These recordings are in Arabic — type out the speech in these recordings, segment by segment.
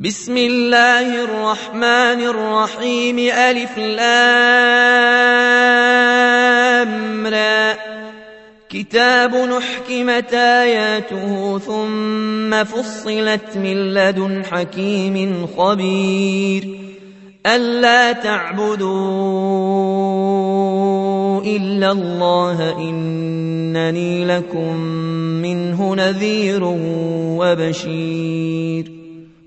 بسم الله الرحمن الرحيم ألف لام را كتاب نحكمت آياته ثم فصلت من لدن حكيم خبير ألا تعبدوا إلا الله إنني لكم منه نذير وبشير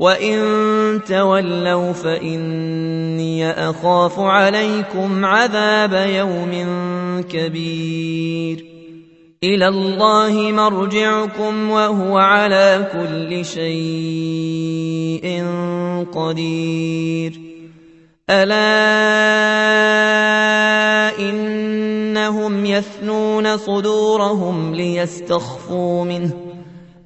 وإن تولوا فإني أخاف عليكم عذاب يوم كبير إلى الله مرجعكم وهو على كل شيء قدير ألا إنهم يثنون صدورهم ليستخفوا منه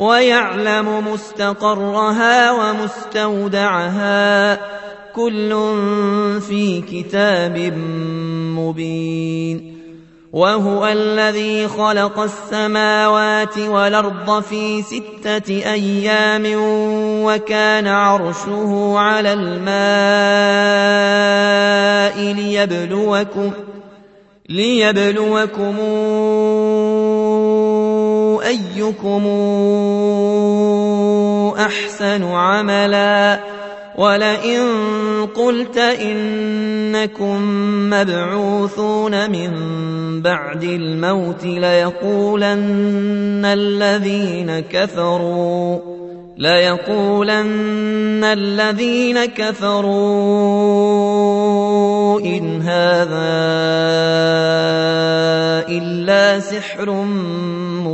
ويعلم مستقرها ومستودعها كل في كتاب مبين وهو الذي خلق السماوات والأرض في ستة أيام وكان عرشه على الماء ليبلوكم ليبلوكم أيكم أحسن عملا؟ ولئن قلت إنكم مبعوثون من بعد الموت ليقولن الذين كفروا ليقولن الذين كفروا إن هذا إلا سحر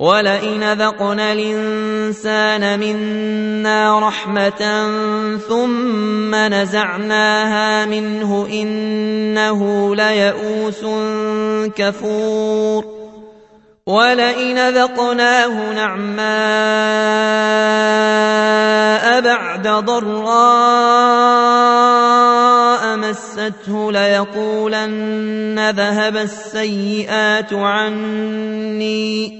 ولئن ذقنا الإنسان منا رحمة ثم نزعناها منه إنه ليئوس كفور ولئن ذقناه نعماء بعد ضراء مسته ليقولن ذهب السيئات عني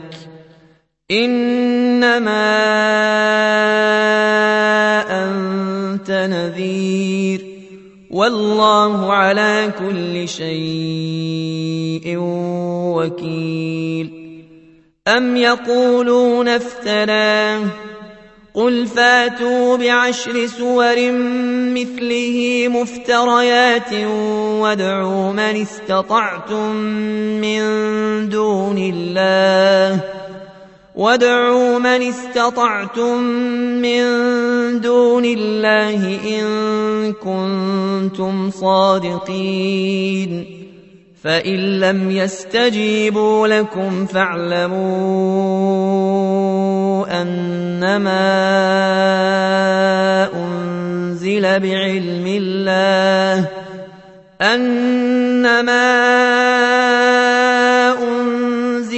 إنما أنت نذير. والله على كل شيء وكيل. أم يقولون افتراه. قل فاتوا بعشر سور مثله مفتريات وادعوا من استطعتم من دون الله. وادعوا من استطعتم من دون الله إن كنتم صادقين فإن لم يستجيبوا لكم فاعلموا أنما أنزل بعلم الله أنما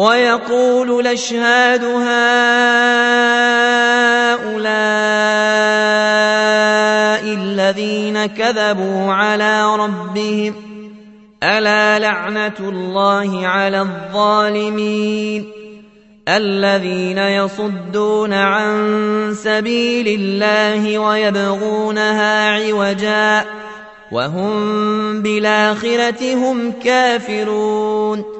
ويقول الأشهاد هؤلاء الذين كذبوا على ربهم ألا لعنة الله على الظالمين الذين يصدون عن سبيل الله ويبغونها عوجا وهم بالآخرة هم كافرون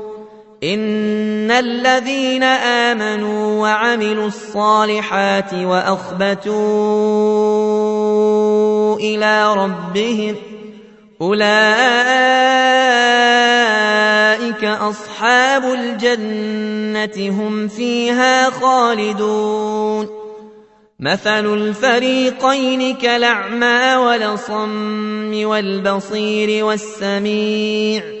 ان الذين امنوا وعملوا الصالحات واخبتوا إلى ربهم اولئك اصحاب الجنه هم فيها خالدون مثل الفريقين كالاعمى والاصم والبصير والسميع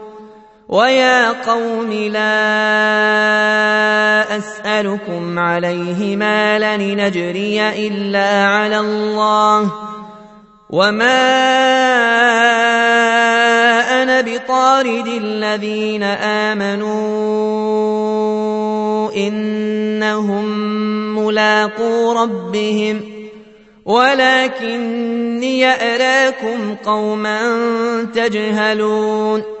ويا قوم لا أسألكم عليه مالا نجري إلا على الله وما أنا بطارد الذين آمنوا إنهم ملاقو ربهم ولكني أراكم قوما تجهلون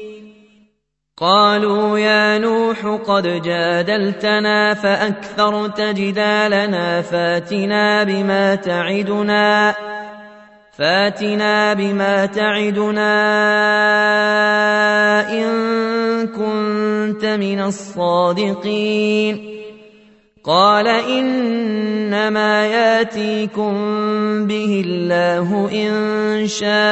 قالوا يا نوح قد جادلتنا فأكثرت جدالنا فاتنا بما تعدنا فاتنا بما تعدنا إن كنت من الصادقين. قال إنما ياتيكم به الله إن شاء.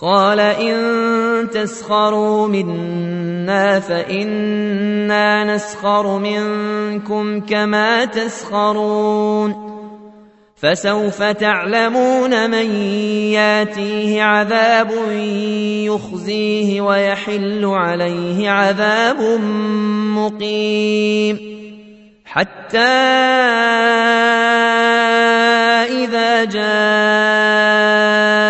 قال إن تسخروا منا فإنا نسخر منكم كما تسخرون فسوف تعلمون من ياتيه عذاب يخزيه ويحل عليه عذاب مقيم. حتى إذا جاء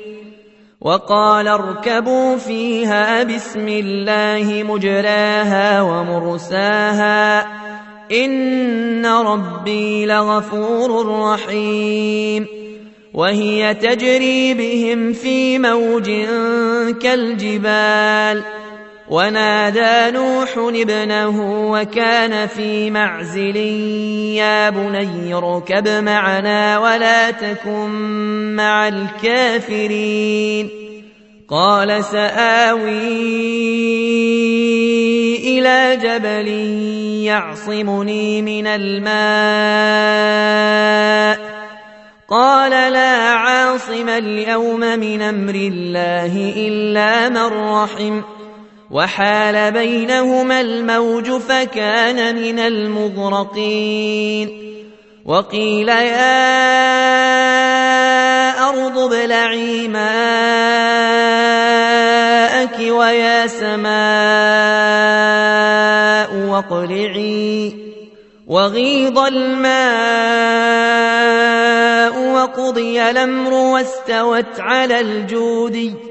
وقال اركبوا فيها بسم الله مجراها ومرساها إن ربي لغفور رحيم وهي تجري بهم في موج كالجبال ونادى نوح ابنه وكان في معزل يا بني اركب معنا ولا تكن مع الكافرين. قال سآوي إلى جبل يعصمني من الماء. قال لا عاصم اليوم من أمر الله إلا من رحمه وحال بينهما الموج فكان من المغرقين. وقيل يا أرض ابلعي ماءك ويا سماء واقلعي. وغيض الماء وقضي الأمر واستوت على الجودي.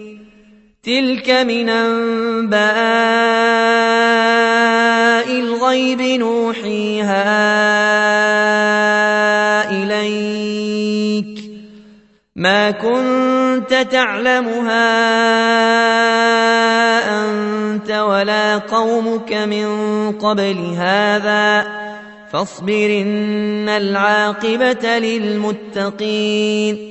تلك من أنباء الغيب نوحيها إليك ما كنت تعلمها أنت ولا قومك من قبل هذا فاصبر إن العاقبة للمتقين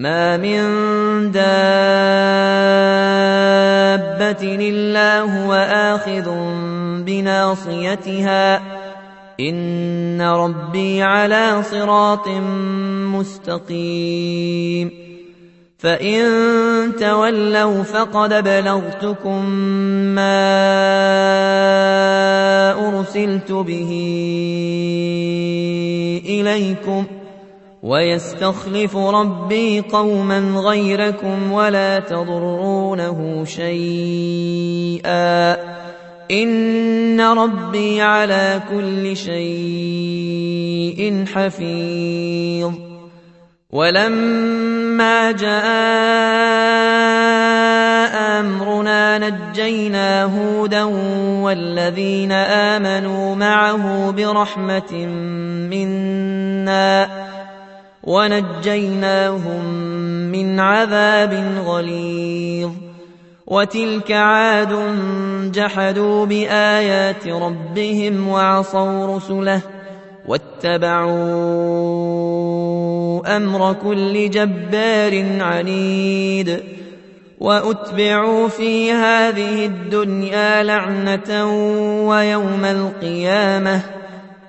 ما من دابة إلا هو آخذ بناصيتها إن ربي على صراط مستقيم فإن تولوا فقد بلغتكم ما أرسلت به إليكم ويستخلف ربي قوما غيركم ولا تضرونه شيئا. إن ربي على كل شيء حفيظ. ولما جاء أمرنا نجينا هودا والذين آمنوا معه برحمة منا ونجيناهم من عذاب غليظ. وتلك عاد جحدوا بآيات ربهم وعصوا رسله واتبعوا أمر كل جبار عنيد. وأتبعوا في هذه الدنيا لعنة ويوم القيامة.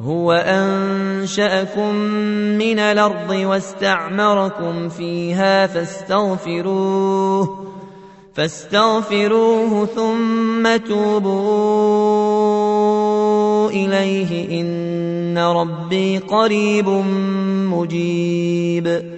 هو أنشأكم من الأرض واستعمركم فيها فاستغفروه فاستغفروه ثم توبوا إليه إن ربي قريب مجيب.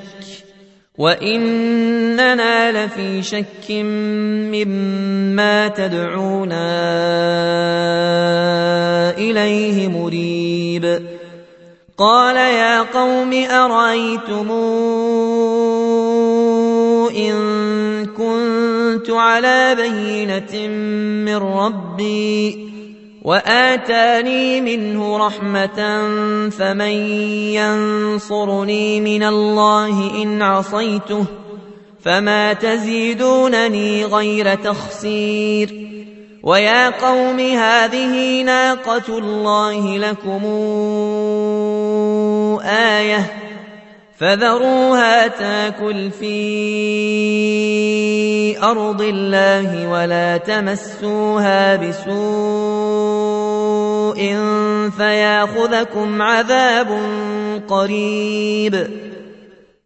وإننا لفي شك مما تدعونا إليه مريب قال يا قوم أرأيتمون إن كنت على بينة من ربي وآتاني منه رحمة فمن ينصرني من الله إن عصيته فما تزيدونني غير تخسير ويا قوم هذه ناقة الله لكم آية فذروها تاكل في أرض الله ولا تمسوها بسوء فياخذكم عذاب قريب.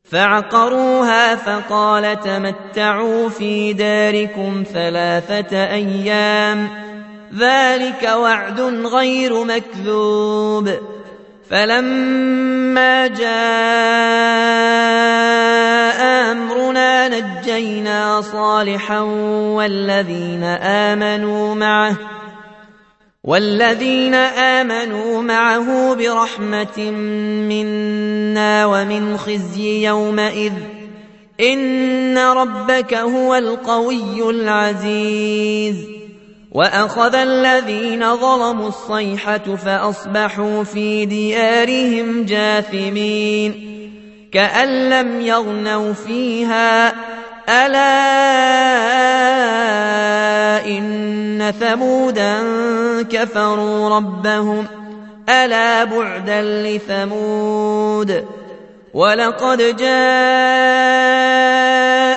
فعقروها فقال تمتعوا في داركم ثلاثة أيام. ذلك وعد غير مكذوب. فلما جاء امرنا نجينا صالحا والذين امنوا معه والذين امنوا معه برحمه منا ومن خزي يومئذ ان ربك هو القوي العزيز وأخذ الذين ظلموا الصيحة فأصبحوا في ديارهم جاثمين كأن لم يغنوا فيها ألا إن ثمودا كفروا ربهم ألا بعدا لثمود ولقد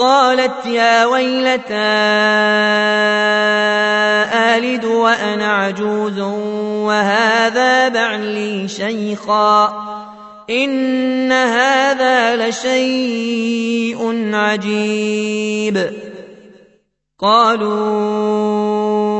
قالت يا ويلتى آلد وأنا عجوز وهذا بعلي شيخا إن هذا لشيء عجيب. قالوا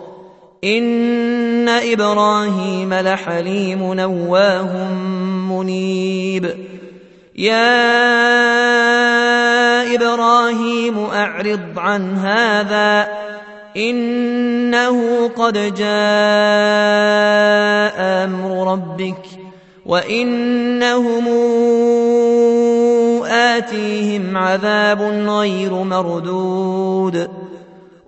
ان إبراهيم لحليم نواه منيب. يا إبراهيم اعرض عن هذا. انه قد جاء أمر ربك وانهم اتيهم عذاب غير مردود.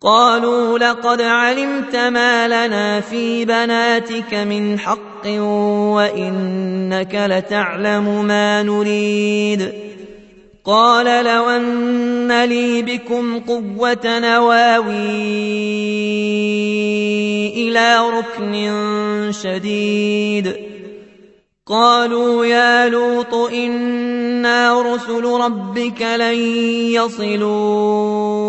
قالوا لقد علمت ما لنا في بناتك من حق وإنك لتعلم ما نريد. قال لو أن لي بكم قوة نواوي إلى ركن شديد. قالوا يا لوط إنا رسل ربك لن يصلوا.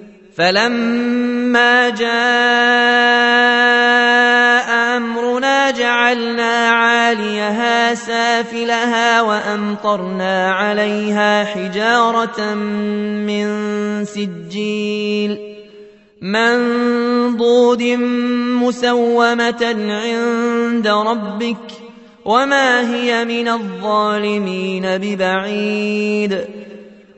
فلما جاء أمرنا جعلنا عاليها سافلها وأمطرنا عليها حجارة من سجيل منضود مسومة عند ربك وما هي من الظالمين ببعيد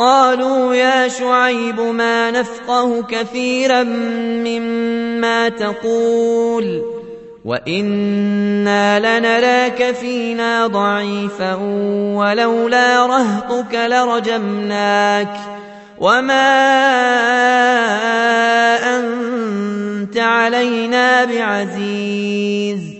قالوا يا شعيب ما نفقه كثيرا مما تقول وإنا لنراك فينا ضعيفا ولولا رهطك لرجمناك وما أنت علينا بعزيز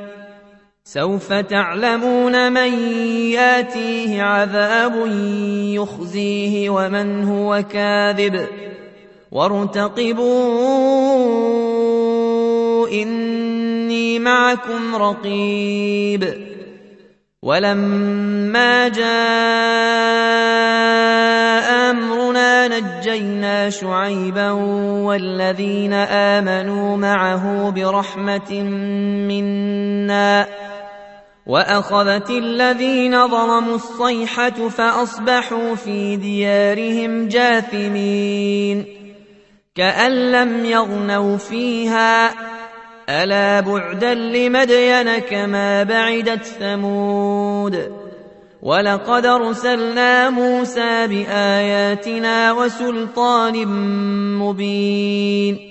سوف تعلمون من ياتيه عذاب يخزيه ومن هو كاذب. وارتقبوا إني معكم رقيب. ولما جاء أمرنا نجينا شعيبا والذين آمنوا معه برحمة منا. وأخذت الذين ظلموا الصيحة فأصبحوا في ديارهم جاثمين كأن لم يغنوا فيها. ألا بعدا لمدين كما بعدت ثمود. ولقد أرسلنا موسى بآياتنا وسلطان مبين.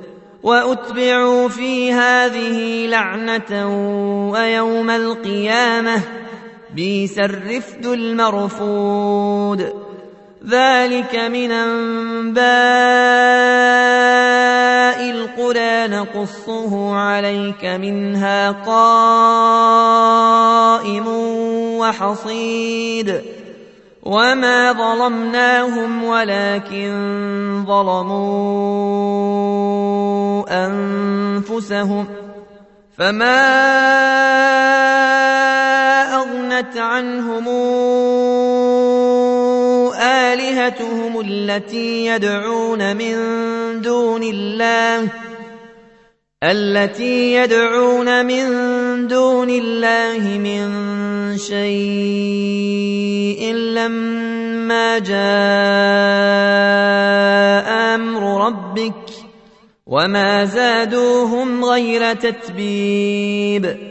وأتبعوا في هذه لعنة ويوم القيامة بئس الرفد المرفود ذلك من أنباء القرى نقصه عليك منها قائم وحصيد وما ظلمناهم ولكن ظلموا انفسهم فما اغنت عنهم الهتهم التي يدعون من دون الله التي يدعون من دون الله من شيء لما جاء أمر ربك وما زادوهم غير تتبيب.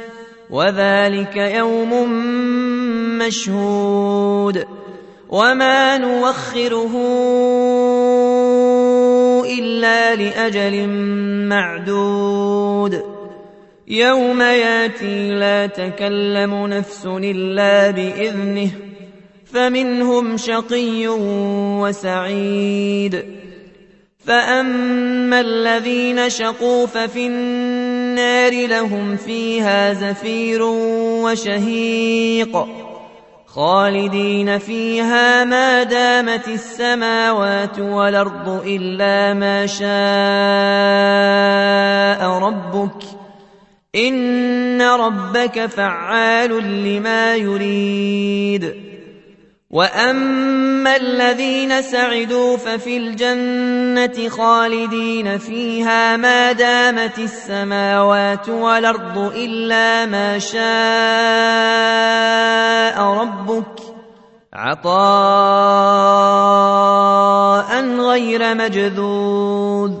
وذلك يوم مشهود وما نوخره إلا لأجل معدود يوم ياتي لا تكلم نفس إلا بإذنه فمنهم شقي وسعيد فأما الذين شقوا ففي النار لهم فيها زفير وشهيق خالدين فيها ما دامت السماوات والأرض إلا ما شاء ربك إن ربك فعال لما يريد واما الذين سعدوا ففي الجنه خالدين فيها ما دامت السماوات والارض الا ما شاء ربك عطاء غير مجذوذ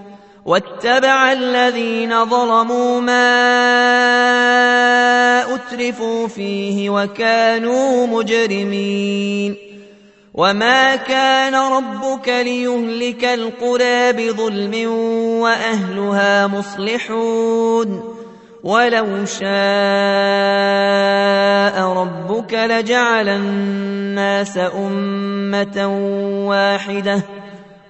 واتبع الذين ظلموا ما أترفوا فيه وكانوا مجرمين. وما كان ربك ليهلك القرى بظلم وأهلها مصلحون. ولو شاء ربك لجعل الناس أمة واحدة.